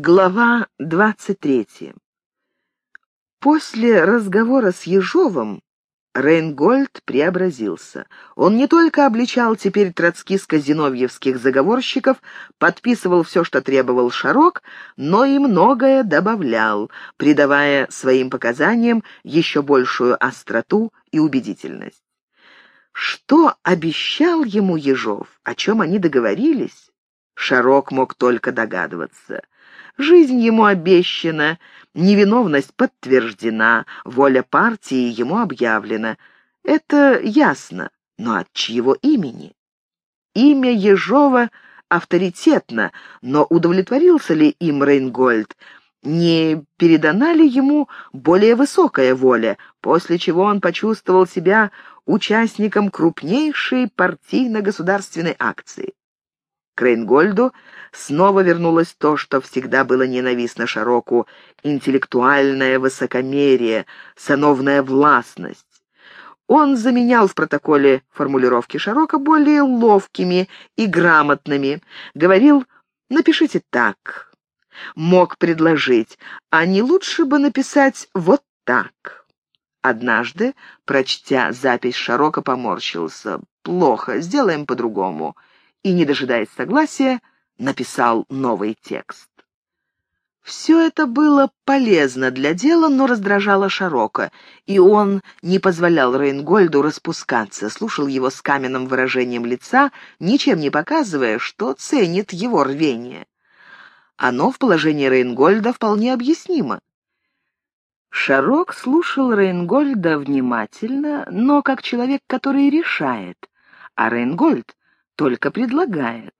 Глава 23. После разговора с Ежовым Рейнгольд преобразился. Он не только обличал теперь троцкиско-зиновьевских заговорщиков, подписывал все, что требовал Шарок, но и многое добавлял, придавая своим показаниям еще большую остроту и убедительность. Что обещал ему Ежов, о чем они договорились, Шарок мог только догадываться — Жизнь ему обещана, невиновность подтверждена, воля партии ему объявлена. Это ясно, но от чьего имени? Имя Ежова авторитетно, но удовлетворился ли им Рейнгольд? Не передана ли ему более высокая воля, после чего он почувствовал себя участником крупнейшей партийно-государственной акции? К Рейнгольду снова вернулось то, что всегда было ненавистно Шароку — интеллектуальное высокомерие, сановная властность. Он заменял в протоколе формулировки Шарока более ловкими и грамотными. Говорил «напишите так». Мог предложить «а не лучше бы написать вот так». Однажды, прочтя запись Шарока, поморщился. «Плохо, сделаем по-другому» и, не дожидаясь согласия, написал новый текст. Все это было полезно для дела, но раздражало Шарока, и он не позволял Рейнгольду распускаться, слушал его с каменным выражением лица, ничем не показывая, что ценит его рвение. Оно в положении Рейнгольда вполне объяснимо. Шарок слушал Рейнгольда внимательно, но как человек, который решает, а Рейнгольд только предлагает.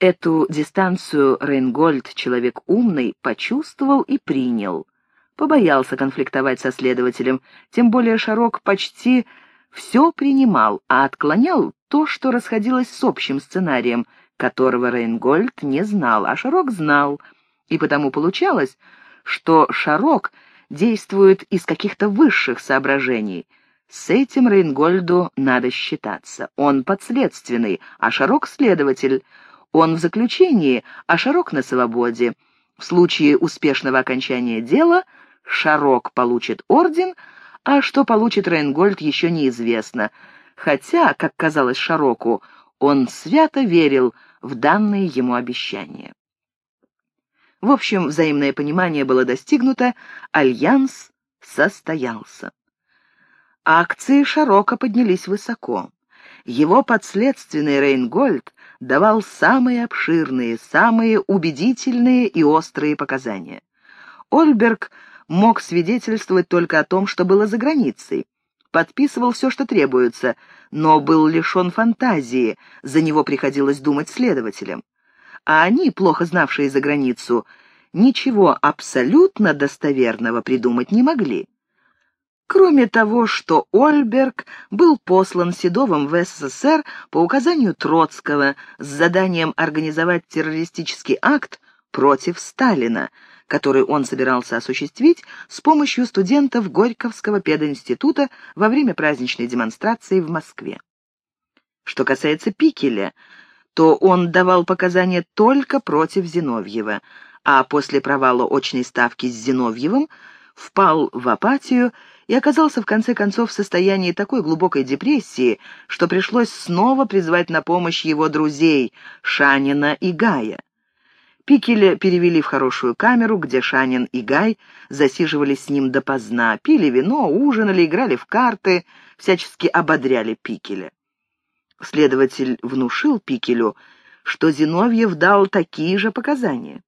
Эту дистанцию Рейнгольд, человек умный, почувствовал и принял. Побоялся конфликтовать со следователем, тем более Шарок почти все принимал, а отклонял то, что расходилось с общим сценарием, которого Рейнгольд не знал, а Шарок знал, и потому получалось, что Шарок действует из каких-то высших соображений — с этим Рейнгольду надо считаться. Он подследственный, а Шарок — следователь. Он в заключении, а Шарок на свободе. В случае успешного окончания дела Шарок получит орден, а что получит Рейнгольд, еще неизвестно. Хотя, как казалось Шароку, он свято верил в данные ему обещания. В общем, взаимное понимание было достигнуто, альянс состоялся. Акции Шарока поднялись высоко. Его подследственный Рейнгольд давал самые обширные, самые убедительные и острые показания. Ольберг мог свидетельствовать только о том, что было за границей. Подписывал все, что требуется, но был лишен фантазии, за него приходилось думать следователям. А они, плохо знавшие за границу, ничего абсолютно достоверного придумать не могли. Кроме того, что Ольберг был послан Седовым в СССР по указанию Троцкого с заданием организовать террористический акт против Сталина, который он собирался осуществить с помощью студентов Горьковского пединститута во время праздничной демонстрации в Москве. Что касается Пикеля, то он давал показания только против Зиновьева, а после провала очной ставки с Зиновьевым впал в апатию и оказался в конце концов в состоянии такой глубокой депрессии, что пришлось снова призвать на помощь его друзей Шанина и Гая. Пикеля перевели в хорошую камеру, где Шанин и Гай засиживались с ним допоздна, пили вино, ужинали, играли в карты, всячески ободряли Пикеля. Следователь внушил Пикелю, что Зиновьев дал такие же показания.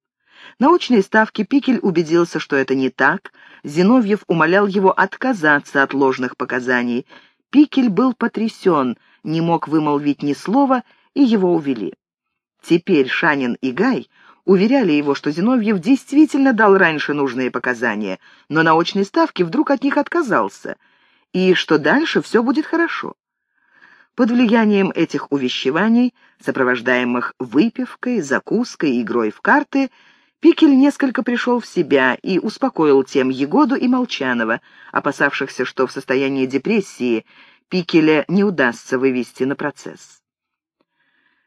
Научной ставки Пикель убедился, что это не так. Зиновьев умолял его отказаться от ложных показаний. Пикель был потрясен, не мог вымолвить ни слова, и его увели. Теперь Шанин и Гай уверяли его, что Зиновьев действительно дал раньше нужные показания, но на очной ставке вдруг от них отказался, и что дальше все будет хорошо. Под влиянием этих увещеваний, сопровождаемых выпивкой, закуской, игрой в карты, Пикель несколько пришел в себя и успокоил тем Егоду и Молчанова, опасавшихся, что в состоянии депрессии Пикеля не удастся вывести на процесс.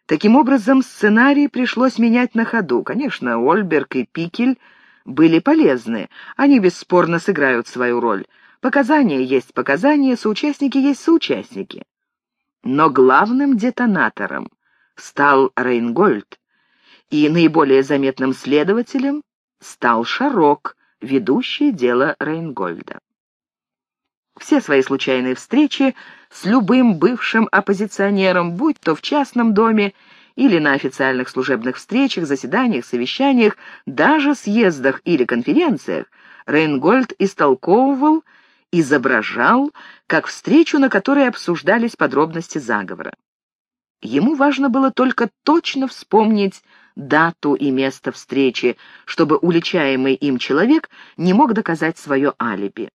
Таким образом, сценарий пришлось менять на ходу. Конечно, Ольберг и Пикель были полезны, они бесспорно сыграют свою роль. Показания есть показания, соучастники есть соучастники. Но главным детонатором стал Рейнгольд, и наиболее заметным следователем стал Шарок, ведущий дело Рейнгольда. Все свои случайные встречи с любым бывшим оппозиционером, будь то в частном доме или на официальных служебных встречах, заседаниях, совещаниях, даже съездах или конференциях, Рейнгольд истолковывал, изображал, как встречу, на которой обсуждались подробности заговора. Ему важно было только точно вспомнить дату и место встречи, чтобы уличаемый им человек не мог доказать свое алиби.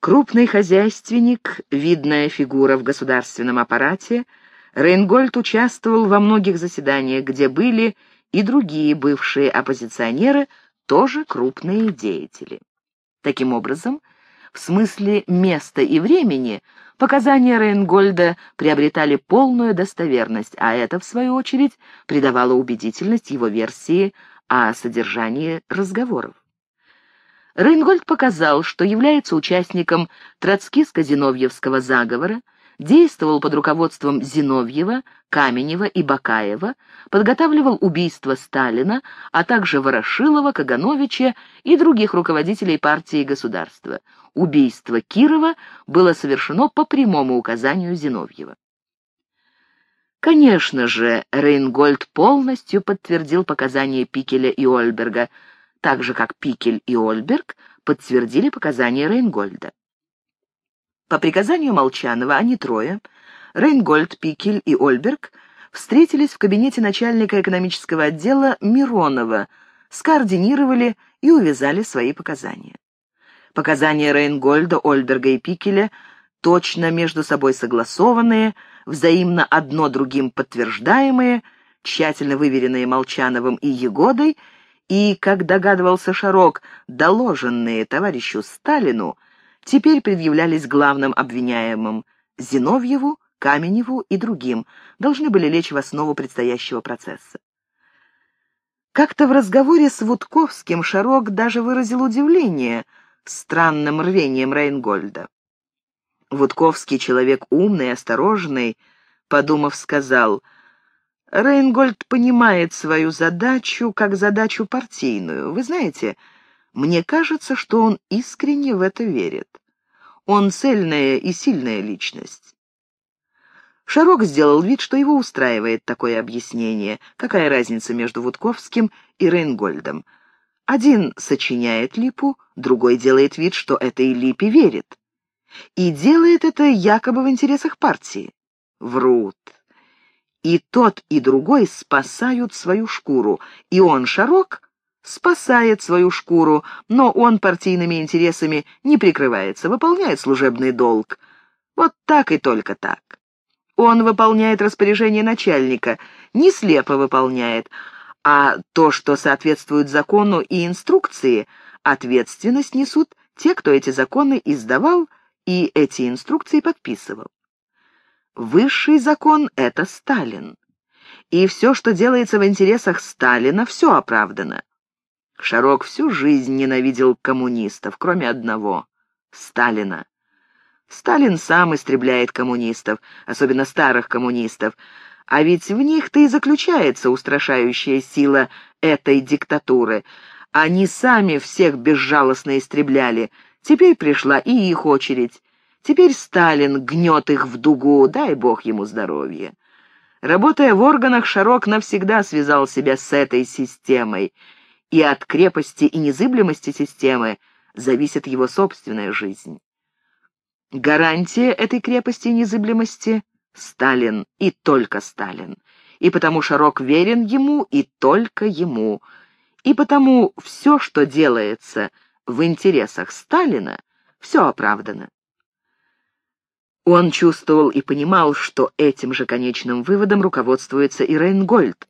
Крупный хозяйственник, видная фигура в государственном аппарате, Рейнгольд участвовал во многих заседаниях, где были и другие бывшие оппозиционеры, тоже крупные деятели. Таким образом, в смысле места и времени показания Рейнгольда приобретали полную достоверность, а это, в свою очередь, придавало убедительность его версии о содержании разговоров. Рейнгольд показал, что является участником троцкиско-зиновьевского заговора, действовал под руководством Зиновьева, Каменева и Бакаева, подготавливал убийство Сталина, а также Ворошилова, Кагановича и других руководителей партии и государства. Убийство Кирова было совершено по прямому указанию Зиновьева. Конечно же, Рейнгольд полностью подтвердил показания Пикеля и Ольберга – так же как Пикель и Ольберг подтвердили показания Рейнгольда. По приказанию Молчанова они трое, Рейнгольд, Пикель и Ольберг, встретились в кабинете начальника экономического отдела Миронова, скоординировали и увязали свои показания. Показания Рейнгольда, Ольберга и Пикеля точно между собой согласованные, взаимно одно другим подтверждаемые, тщательно выверенные Молчановым и Егодой — и, как догадывался Шарок, доложенные товарищу Сталину, теперь предъявлялись главным обвиняемым Зиновьеву, Каменеву и другим, должны были лечь в основу предстоящего процесса. Как-то в разговоре с Вудковским Шарок даже выразил удивление странным рвением Рейнгольда. Вудковский человек умный, осторожный, подумав, сказал — Рейнгольд понимает свою задачу как задачу партийную. Вы знаете, мне кажется, что он искренне в это верит. Он цельная и сильная личность. Шарок сделал вид, что его устраивает такое объяснение. Какая разница между Вудковским и Рейнгольдом? Один сочиняет липу, другой делает вид, что этой липе верит. И делает это якобы в интересах партии. Врут. И тот, и другой спасают свою шкуру, и он, Шарок, спасает свою шкуру, но он партийными интересами не прикрывается, выполняет служебный долг. Вот так и только так. Он выполняет распоряжение начальника, не слепо выполняет, а то, что соответствует закону и инструкции, ответственность несут те, кто эти законы издавал и эти инструкции подписывал. Высший закон — это Сталин. И все, что делается в интересах Сталина, все оправдано. Шарок всю жизнь ненавидел коммунистов, кроме одного — Сталина. Сталин сам истребляет коммунистов, особенно старых коммунистов, а ведь в них-то и заключается устрашающая сила этой диктатуры. Они сами всех безжалостно истребляли, теперь пришла и их очередь. Теперь Сталин гнет их в дугу, дай бог ему здоровья. Работая в органах, Шарок навсегда связал себя с этой системой, и от крепости и незыблемости системы зависит его собственная жизнь. Гарантия этой крепости и незыблемости — Сталин и только Сталин. И потому Шарок верен ему и только ему. И потому все, что делается в интересах Сталина, все оправдано. Он чувствовал и понимал, что этим же конечным выводом руководствуется и Рейнгольд.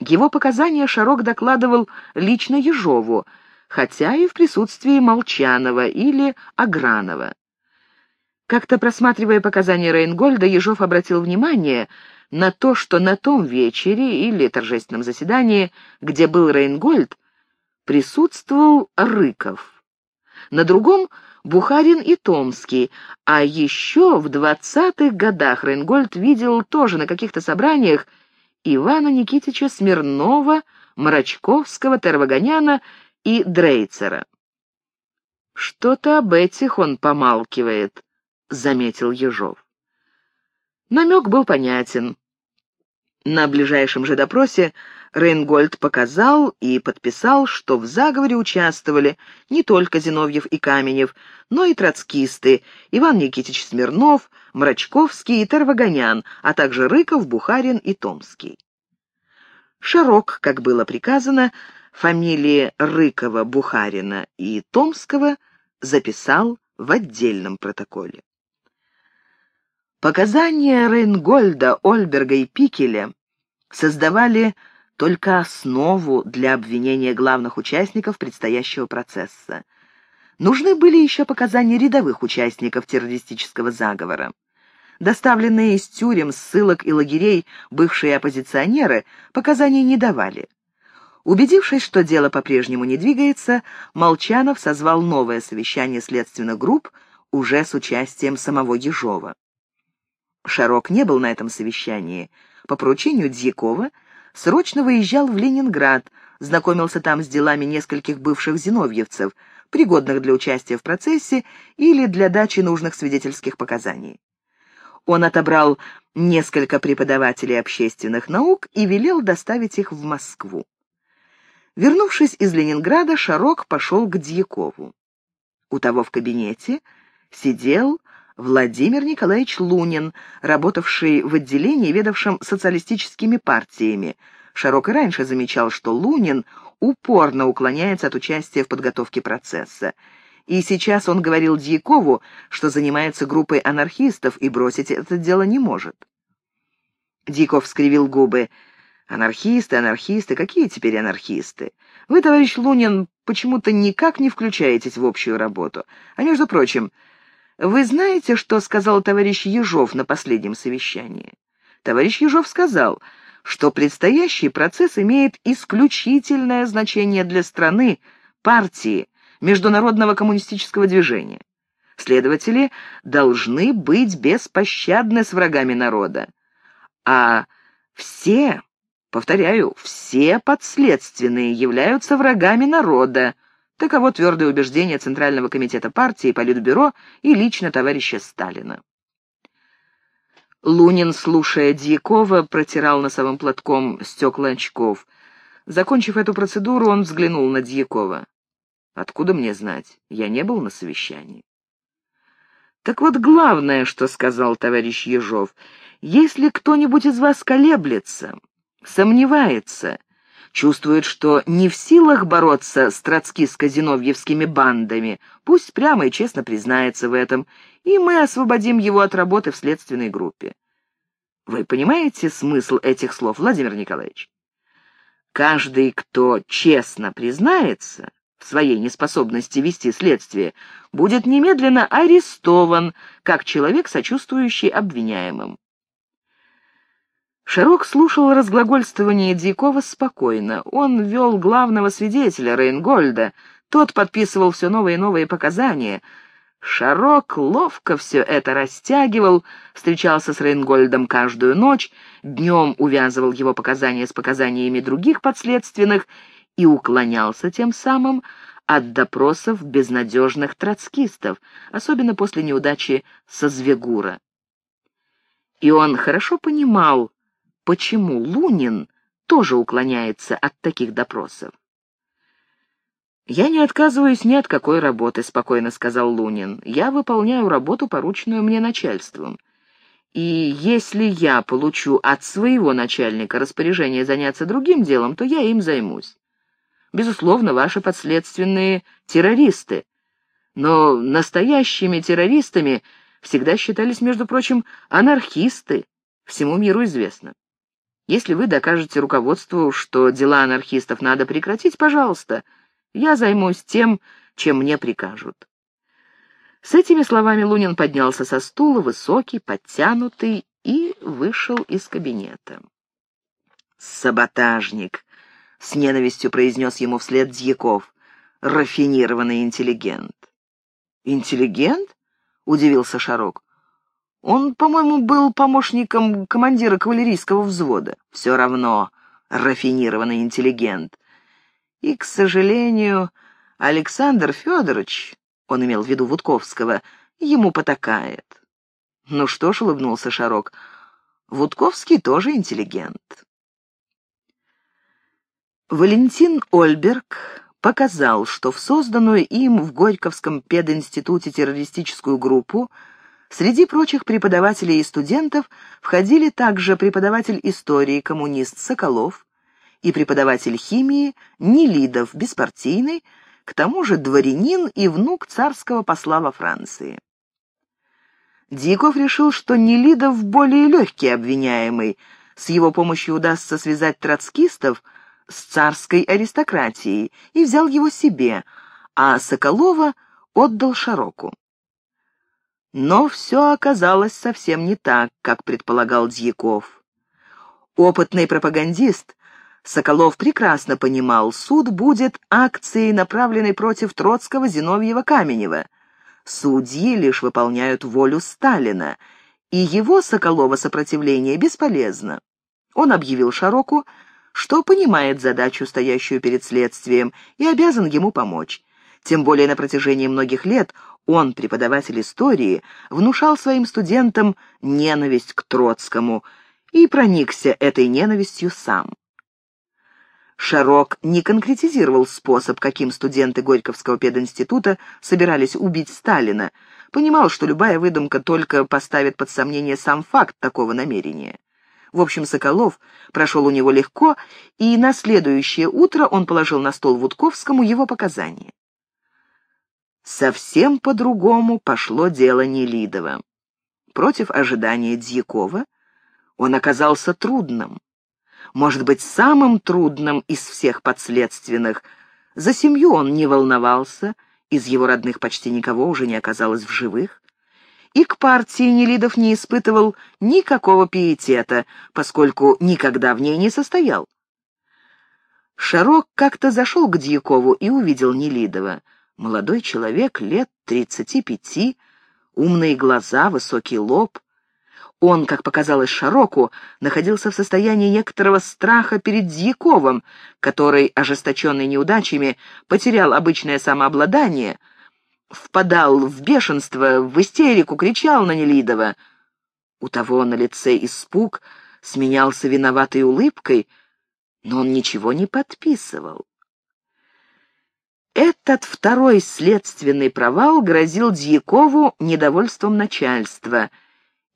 Его показания Шарок докладывал лично Ежову, хотя и в присутствии Молчанова или Агранова. Как-то просматривая показания Рейнгольда, Ежов обратил внимание на то, что на том вечере или торжественном заседании, где был Рейнгольд, присутствовал Рыков. На другом — Бухарин и Томский, а еще в двадцатых годах Рейнгольд видел тоже на каких-то собраниях Ивана Никитича Смирнова, Мрачковского, Тервагоняна и Дрейцера. «Что-то об этих он помалкивает», — заметил Ежов. Намек был понятен. На ближайшем же допросе Рейнгольд показал и подписал, что в заговоре участвовали не только Зиновьев и Каменев, но и троцкисты Иван Никитич Смирнов, Мрачковский и Тарвагонян, а также Рыков, Бухарин и Томский. Шарок, как было приказано, фамилии Рыкова, Бухарина и Томского записал в отдельном протоколе. Показания Рейнгольда, Ольберга и Пикеля создавали только основу для обвинения главных участников предстоящего процесса. Нужны были еще показания рядовых участников террористического заговора. Доставленные из тюрем, ссылок и лагерей бывшие оппозиционеры показаний не давали. Убедившись, что дело по-прежнему не двигается, Молчанов созвал новое совещание следственных групп уже с участием самого Ежова. Шарок не был на этом совещании. По поручению Дьякова срочно выезжал в Ленинград, знакомился там с делами нескольких бывших зиновьевцев, пригодных для участия в процессе или для дачи нужных свидетельских показаний. Он отобрал несколько преподавателей общественных наук и велел доставить их в Москву. Вернувшись из Ленинграда, Шарок пошел к Дьякову. У того в кабинете сидел Владимир Николаевич Лунин, работавший в отделении, ведавшем социалистическими партиями. Шарок и раньше замечал, что Лунин упорно уклоняется от участия в подготовке процесса. И сейчас он говорил Дьякову, что занимается группой анархистов и бросить это дело не может. Дьяков скривил губы. «Анархисты, анархисты, какие теперь анархисты? Вы, товарищ Лунин, почему-то никак не включаетесь в общую работу. А между прочим, вы знаете, что сказал товарищ Ежов на последнем совещании? Товарищ Ежов сказал, что предстоящий процесс имеет исключительное значение для страны, партии, международного коммунистического движения. Следователи должны быть беспощадны с врагами народа. А все, повторяю, все подследственные являются врагами народа, Таково твердое убеждение Центрального комитета партии, Политбюро и лично товарища Сталина. Лунин, слушая Дьякова, протирал носовым платком стекла очков. Закончив эту процедуру, он взглянул на Дьякова. «Откуда мне знать? Я не был на совещании». «Так вот главное, что сказал товарищ Ежов, если кто-нибудь из вас колеблется, сомневается, чувствует, что не в силах бороться с троцкиско-зиновьевскими бандами, пусть прямо и честно признается в этом, и мы освободим его от работы в следственной группе. Вы понимаете смысл этих слов, Владимир Николаевич? Каждый, кто честно признается в своей неспособности вести следствие, будет немедленно арестован, как человек, сочувствующий обвиняемым. Шарок слушал разглагольствование Дьякова спокойно. Он вел главного свидетеля, Рейнгольда. Тот подписывал все новые и новые показания. Шарок ловко все это растягивал, встречался с Рейнгольдом каждую ночь, днем увязывал его показания с показаниями других подследственных и уклонялся тем самым от допросов безнадежных троцкистов, особенно после неудачи со Звегура. И он хорошо понимал, почему Лунин тоже уклоняется от таких допросов. «Я не отказываюсь ни от какой работы», — спокойно сказал Лунин. «Я выполняю работу, порученную мне начальством. И если я получу от своего начальника распоряжение заняться другим делом, то я им займусь. Безусловно, ваши подследственные террористы. Но настоящими террористами всегда считались, между прочим, анархисты. Всему миру известно. Если вы докажете руководству, что дела анархистов надо прекратить, пожалуйста, я займусь тем, чем мне прикажут. С этими словами Лунин поднялся со стула, высокий, подтянутый, и вышел из кабинета. «Саботажник!» — с ненавистью произнес ему вслед Дьяков. «Рафинированный интеллигент». «Интеллигент?» — удивился Шарок. «Он, по-моему, был помощником командира кавалерийского взвода. Все равно рафинированный интеллигент. И, к сожалению, Александр Федорович он имел в виду Вудковского, ему потакает. Ну что ж, улыбнулся Шарок, Вудковский тоже интеллигент. Валентин Ольберг показал, что в созданную им в Горьковском пединституте террористическую группу среди прочих преподавателей и студентов входили также преподаватель истории коммунист Соколов и преподаватель химии Нелидов, беспартийный, к тому же дворянин и внук царского посла во Франции. Дьяков решил, что Нелидов более легкий обвиняемый, с его помощью удастся связать троцкистов с царской аристократией, и взял его себе, а Соколова отдал Шароку. Но все оказалось совсем не так, как предполагал Дьяков. Опытный пропагандист Соколов прекрасно понимал, суд будет акцией, направленной против Троцкого, Зиновьева, Каменева. Судьи лишь выполняют волю Сталина, и его, Соколова, сопротивление бесполезно. Он объявил Шароку, что понимает задачу, стоящую перед следствием, и обязан ему помочь. Тем более на протяжении многих лет он, преподаватель истории, внушал своим студентам ненависть к Троцкому и проникся этой ненавистью сам. Шарок не конкретизировал способ, каким студенты Горьковского пединститута собирались убить Сталина, понимал, что любая выдумка только поставит под сомнение сам факт такого намерения. В общем, Соколов прошел у него легко, и на следующее утро он положил на стол Вудковскому его показания. Совсем по-другому пошло дело Нелидова. Против ожидания Дьякова он оказался трудным может быть, самым трудным из всех подследственных. За семью он не волновался, из его родных почти никого уже не оказалось в живых. И к партии Нелидов не испытывал никакого пиетета, поскольку никогда в ней не состоял. Шарок как-то зашел к Дьякову и увидел Нелидова. Молодой человек, лет тридцати пяти, умные глаза, высокий лоб, он, как показалось Шароку, находился в состоянии некоторого страха перед Дьяковым, который, ожесточенный неудачами, потерял обычное самообладание, впадал в бешенство, в истерику, кричал на Нелидова. У того на лице испуг сменялся виноватой улыбкой, но он ничего не подписывал. Этот второй следственный провал грозил Дьякову недовольством начальства —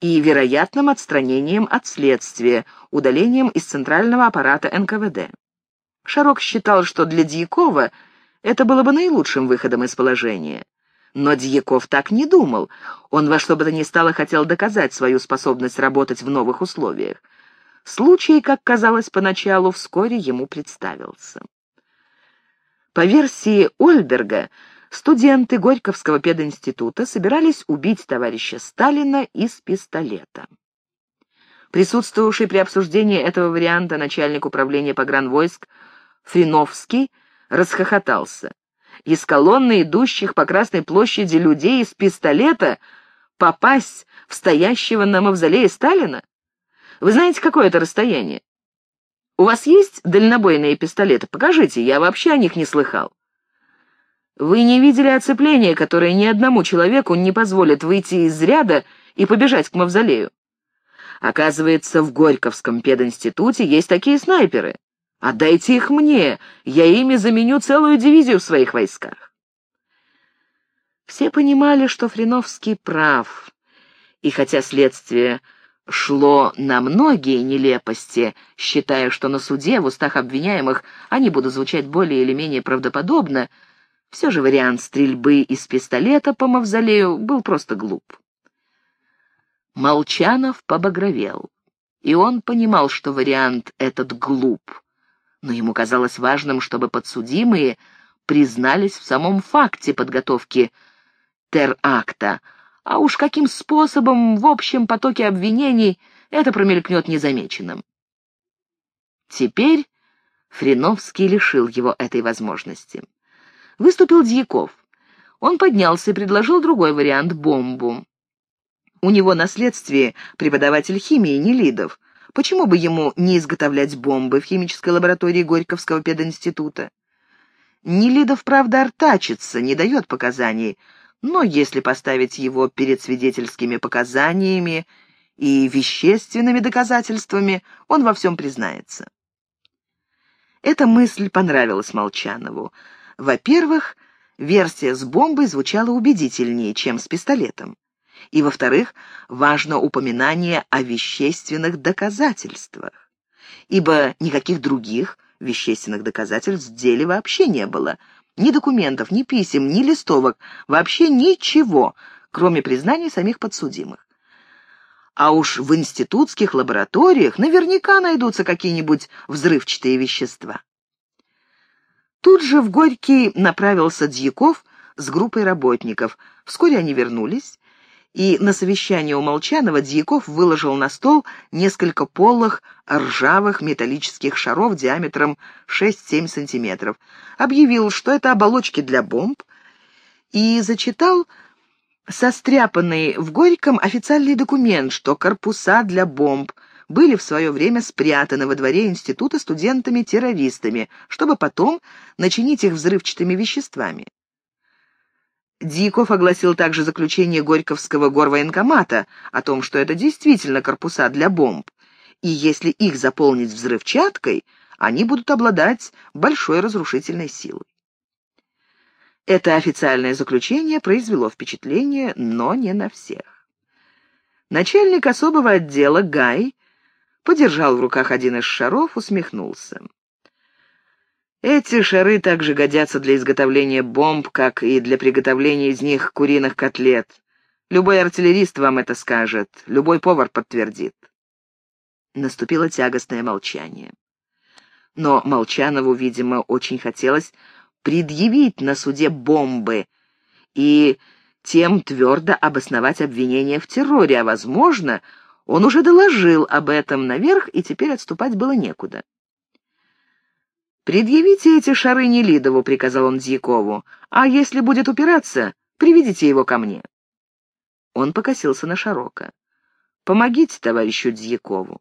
и вероятным отстранением от следствия, удалением из центрального аппарата НКВД. Шарок считал, что для Дьякова это было бы наилучшим выходом из положения. Но Дьяков так не думал. Он во что бы то ни стало хотел доказать свою способность работать в новых условиях. Случай, как казалось поначалу, вскоре ему представился. По версии Ольберга, студенты Горьковского пединститута собирались убить товарища Сталина из пистолета. Присутствовавший при обсуждении этого варианта начальник управления погранвойск Фриновский расхохотался. Из колонны идущих по Красной площади людей из пистолета попасть в стоящего на мавзолее Сталина? Вы знаете, какое это расстояние? У вас есть дальнобойные пистолеты? Покажите, я вообще о них не слыхал. Вы не видели оцепления, которое ни одному человеку не позволит выйти из ряда и побежать к мавзолею. Оказывается, в Горьковском пединституте есть такие снайперы. Отдайте их мне, я ими заменю целую дивизию в своих войсках. Все понимали, что Фриновский прав, и хотя следствие шло на многие нелепости, считая, что на суде в устах обвиняемых они будут звучать более или менее правдоподобно, все же вариант стрельбы из пистолета по мавзолею был просто глуп. Молчанов побагровел, и он понимал, что вариант этот глуп, но ему казалось важным, чтобы подсудимые признались в самом факте подготовки теракта, а уж каким способом в общем потоке обвинений это промелькнет незамеченным. Теперь Фриновский лишил его этой возможности. Выступил Дьяков. Он поднялся и предложил другой вариант — бомбу. У него на следствии преподаватель химии Нелидов. Почему бы ему не изготовлять бомбы в химической лаборатории Горьковского пединститута? Нелидов, правда, артачится, не дает показаний, но если поставить его перед свидетельскими показаниями и вещественными доказательствами, он во всем признается. Эта мысль понравилась Молчанову. Во-первых, версия с бомбой звучала убедительнее, чем с пистолетом. И, во-вторых, важно упоминание о вещественных доказательствах, ибо никаких других вещественных доказательств в деле вообще не было. Ни документов, ни писем, ни листовок, вообще ничего, кроме признаний самих подсудимых. А уж в институтских лабораториях наверняка найдутся какие-нибудь взрывчатые вещества. Тут же в Горький направился Дьяков с группой работников. Вскоре они вернулись, и на совещании у Молчанова Дьяков выложил на стол несколько полых ржавых металлических шаров диаметром 6-7 сантиметров, объявил, что это оболочки для бомб, и зачитал состряпанный в Горьком официальный документ, что корпуса для бомб были в свое время спрятаны во дворе института студентами-террористами, чтобы потом начинить их взрывчатыми веществами. Дьяков огласил также заключение Горьковского горвоенкомата о том, что это действительно корпуса для бомб, и если их заполнить взрывчаткой, они будут обладать большой разрушительной силой. Это официальное заключение произвело впечатление, но не на всех. Начальник особого отдела Гай подержал в руках один из шаров, усмехнулся. Эти шары также годятся для изготовления бомб, как и для приготовления из них куриных котлет. Любой артиллерист вам это скажет, любой повар подтвердит. Наступило тягостное молчание. Но Молчанову, видимо, очень хотелось предъявить на суде бомбы и тем твердо обосновать обвинение в терроре, а, возможно, он уже доложил об этом наверх, и теперь отступать было некуда. «Предъявите эти шары Нелидову», — приказал он Дьякову, «а если будет упираться, приведите его ко мне». Он покосился на Шарока. «Помогите товарищу Дьякову».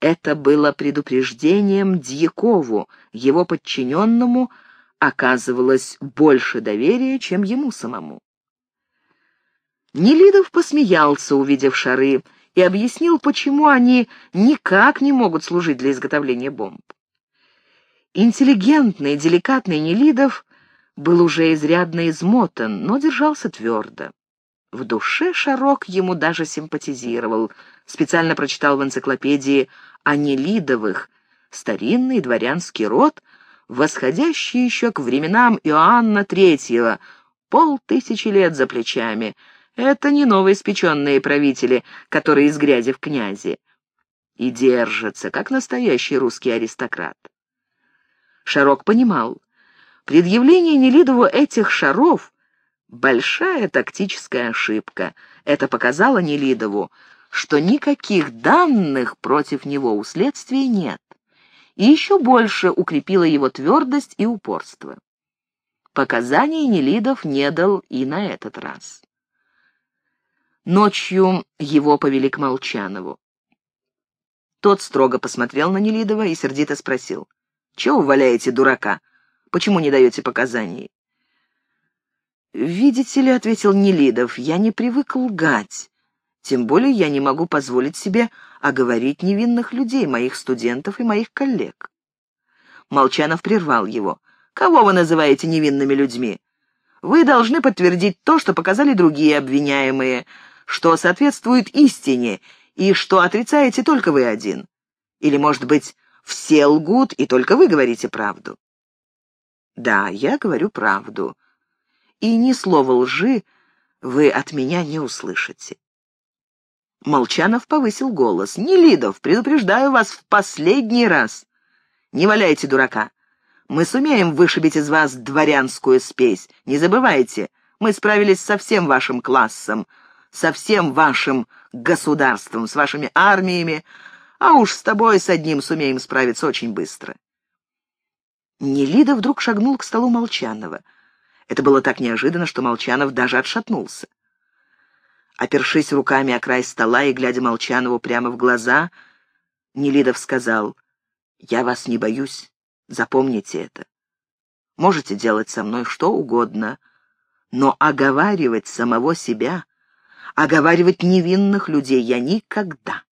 Это было предупреждением Дьякову, его подчиненному оказывалось больше доверия, чем ему самому. Нелидов посмеялся, увидев шары, и объяснил, почему они никак не могут служить для изготовления бомб. Интеллигентный, деликатный Нелидов был уже изрядно измотан, но держался твердо. В душе Шарок ему даже симпатизировал. Специально прочитал в энциклопедии о Нелидовых, старинный дворянский род, восходящий еще к временам Иоанна Третьего, полтысячи лет за плечами. Это не новоиспеченные правители, которые из грязи в князи. И держатся, как настоящий русский аристократ. Шарок понимал, предъявление Нелидову этих шаров — большая тактическая ошибка. Это показало Нелидову, что никаких данных против него у следствия нет, и еще больше укрепило его твердость и упорство. Показаний Нелидов не дал и на этот раз. Ночью его повели к Молчанову. Тот строго посмотрел на Нелидова и сердито спросил. «Чего валяете дурака? Почему не даете показаний?» «Видите ли», — ответил Нелидов, — «я не привык лгать. Тем более я не могу позволить себе оговорить невинных людей, моих студентов и моих коллег. Молчанов прервал его. «Кого вы называете невинными людьми? Вы должны подтвердить то, что показали другие обвиняемые, что соответствует истине и что отрицаете только вы один. Или, может быть, все лгут, и только вы говорите правду?» «Да, я говорю правду. И ни слова лжи вы от меня не услышите». Молчанов повысил голос. «Нелидов, предупреждаю вас в последний раз. Не валяйте дурака. Мы сумеем вышибить из вас дворянскую спесь. Не забывайте, Мы справились со всем вашим классом, со всем вашим государством, с вашими армиями, а уж с тобой с одним сумеем справиться очень быстро». Нелида вдруг шагнул к столу Молчанова. Это было так неожиданно, что Молчанов даже отшатнулся. Опершись руками о край стола и глядя Молчанову прямо в глаза, Нелидов сказал, «Я вас не боюсь, запомните это. Можете делать со мной что угодно, но оговаривать самого себя, оговаривать невинных людей я никогда,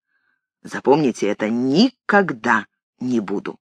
запомните это, никогда не буду».